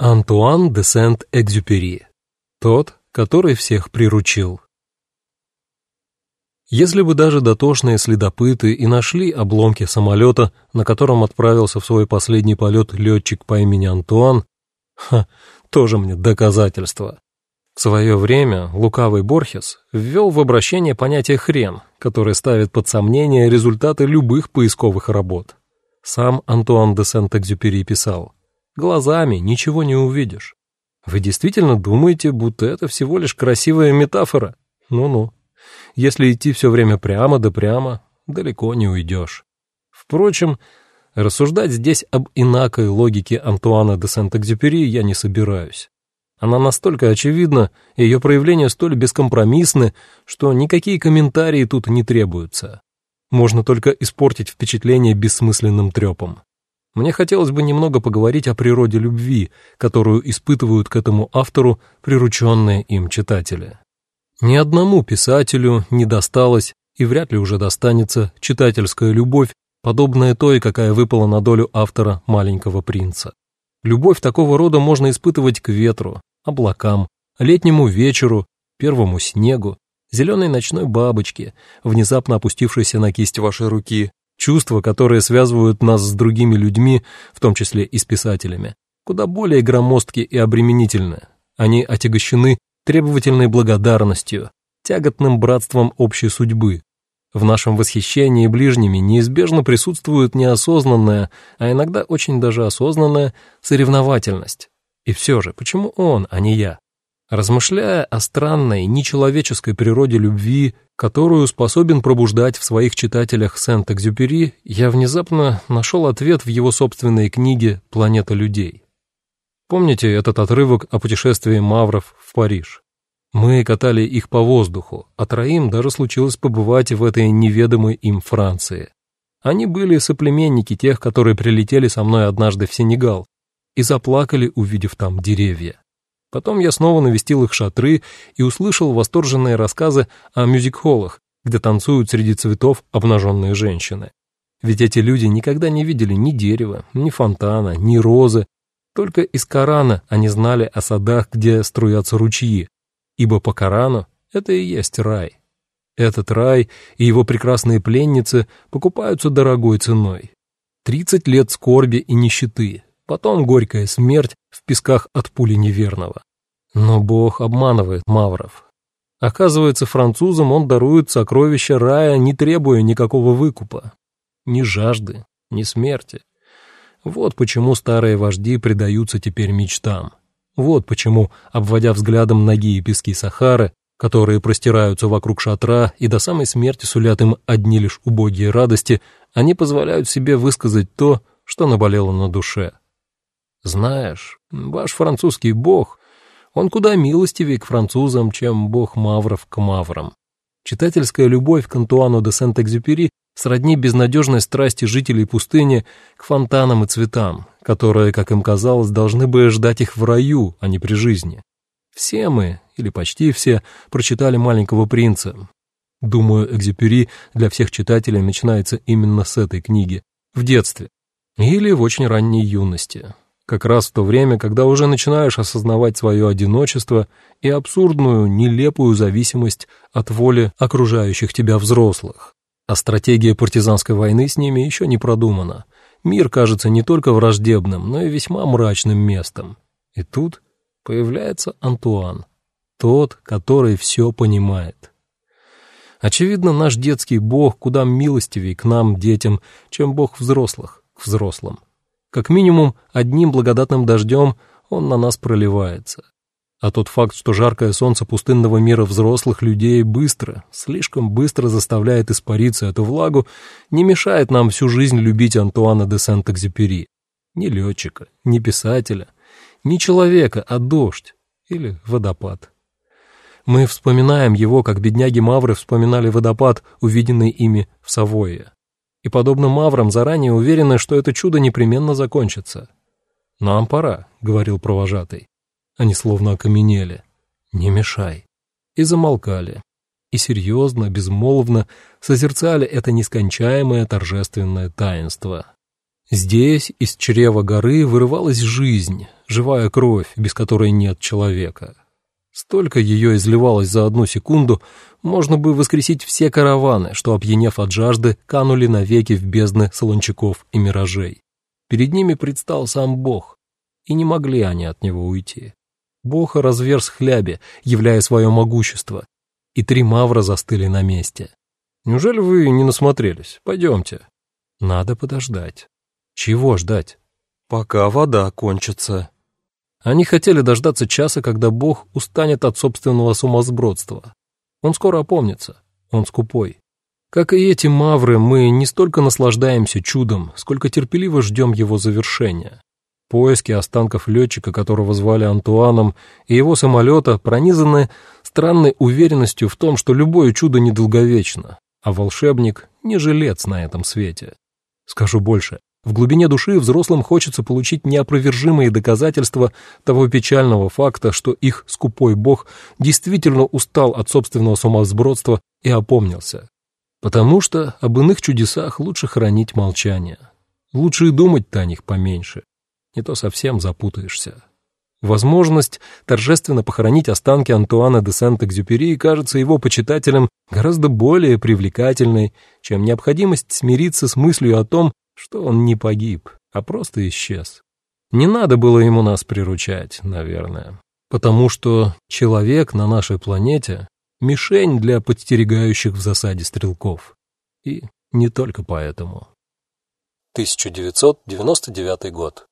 Антуан де Сент-Экзюпери. Тот, который всех приручил. Если бы даже дотошные следопыты и нашли обломки самолета, на котором отправился в свой последний полет летчик по имени Антуан, ха, тоже мне доказательство. В свое время лукавый Борхес ввел в обращение понятие «хрен», которое ставит под сомнение результаты любых поисковых работ. Сам Антуан де Сент-Экзюпери писал – Глазами ничего не увидишь. Вы действительно думаете, будто это всего лишь красивая метафора? Ну-ну. Если идти все время прямо да прямо, далеко не уйдешь. Впрочем, рассуждать здесь об инакой логике Антуана де Сент-Экзюпери я не собираюсь. Она настолько очевидна, ее проявления столь бескомпромиссны, что никакие комментарии тут не требуются. Можно только испортить впечатление бессмысленным трепом. Мне хотелось бы немного поговорить о природе любви, которую испытывают к этому автору прирученные им читатели. Ни одному писателю не досталось и вряд ли уже достанется читательская любовь, подобная той, какая выпала на долю автора «Маленького принца». Любовь такого рода можно испытывать к ветру, облакам, летнему вечеру, первому снегу, зеленой ночной бабочке, внезапно опустившейся на кисть вашей руки, Чувства, которые связывают нас с другими людьми, в том числе и с писателями, куда более громоздки и обременительны. Они отягощены требовательной благодарностью, тяготным братством общей судьбы. В нашем восхищении ближними неизбежно присутствует неосознанная, а иногда очень даже осознанная соревновательность. И все же, почему он, а не я? Размышляя о странной, нечеловеческой природе любви, которую способен пробуждать в своих читателях Сент-Экзюпери, я внезапно нашел ответ в его собственной книге «Планета людей». Помните этот отрывок о путешествии мавров в Париж? Мы катали их по воздуху, а троим даже случилось побывать в этой неведомой им Франции. Они были соплеменники тех, которые прилетели со мной однажды в Сенегал и заплакали, увидев там деревья. Потом я снова навестил их шатры и услышал восторженные рассказы о мюзик-холлах, где танцуют среди цветов обнаженные женщины. Ведь эти люди никогда не видели ни дерева, ни фонтана, ни розы. Только из Корана они знали о садах, где струятся ручьи, ибо по Корану это и есть рай. Этот рай и его прекрасные пленницы покупаются дорогой ценой. Тридцать лет скорби и нищеты, потом горькая смерть в песках от пули неверного. Но Бог обманывает мавров. Оказывается, французам он дарует сокровища рая, не требуя никакого выкупа. Ни жажды, ни смерти. Вот почему старые вожди предаются теперь мечтам. Вот почему, обводя взглядом ноги и пески Сахары, которые простираются вокруг шатра и до самой смерти сулят им одни лишь убогие радости, они позволяют себе высказать то, что наболело на душе. Знаешь, ваш французский бог, он куда милостивее к французам, чем бог мавров к маврам. Читательская любовь к Антуану де Сент-Экзюпери сродни безнадежной страсти жителей пустыни к фонтанам и цветам, которые, как им казалось, должны бы ждать их в раю, а не при жизни. Все мы, или почти все, прочитали «Маленького принца». Думаю, Экзюпери для всех читателей начинается именно с этой книги, в детстве или в очень ранней юности как раз в то время, когда уже начинаешь осознавать свое одиночество и абсурдную, нелепую зависимость от воли окружающих тебя взрослых. А стратегия партизанской войны с ними еще не продумана. Мир кажется не только враждебным, но и весьма мрачным местом. И тут появляется Антуан, тот, который все понимает. Очевидно, наш детский бог куда милостивее к нам, детям, чем бог взрослых, к взрослым. Как минимум, одним благодатным дождем он на нас проливается. А тот факт, что жаркое солнце пустынного мира взрослых людей быстро, слишком быстро заставляет испариться эту влагу, не мешает нам всю жизнь любить Антуана де Сент-Экзюпери. Ни летчика, ни писателя, ни человека, а дождь или водопад. Мы вспоминаем его, как бедняги-мавры вспоминали водопад, увиденный ими в Савойе и, подобно маврам, заранее уверены, что это чудо непременно закончится. «Нам пора», — говорил провожатый. Они словно окаменели. «Не мешай». И замолкали. И серьезно, безмолвно созерцали это нескончаемое торжественное таинство. Здесь из чрева горы вырывалась жизнь, живая кровь, без которой нет человека. Столько ее изливалось за одну секунду, можно бы воскресить все караваны, что, опьянев от жажды, канули навеки в бездны солончаков и миражей. Перед ними предстал сам Бог, и не могли они от него уйти. Бог разверз хляби, являя свое могущество, и три мавра застыли на месте. «Неужели вы не насмотрелись? Пойдемте». «Надо подождать». Чего ждать? Пока вода кончится. Они хотели дождаться часа, когда Бог устанет от собственного сумасбродства. Он скоро опомнится. Он скупой. Как и эти мавры, мы не столько наслаждаемся чудом, сколько терпеливо ждем его завершения. Поиски останков летчика, которого звали Антуаном, и его самолета пронизаны странной уверенностью в том, что любое чудо недолговечно, а волшебник не жилец на этом свете. Скажу больше, в глубине души взрослым хочется получить неопровержимые доказательства того печального факта, что их скупой бог действительно устал от собственного сумасбродства и опомнился. Потому что об иных чудесах лучше хранить молчание. Лучше и думать-то о них поменьше. Не то совсем запутаешься. Возможность торжественно похоронить останки Антуана де Сент-Экзюпери кажется его почитателям гораздо более привлекательной, чем необходимость смириться с мыслью о том, что он не погиб, а просто исчез. Не надо было ему нас приручать, наверное, потому что человек на нашей планете — мишень для подстерегающих в засаде стрелков. И не только поэтому. 1999 год.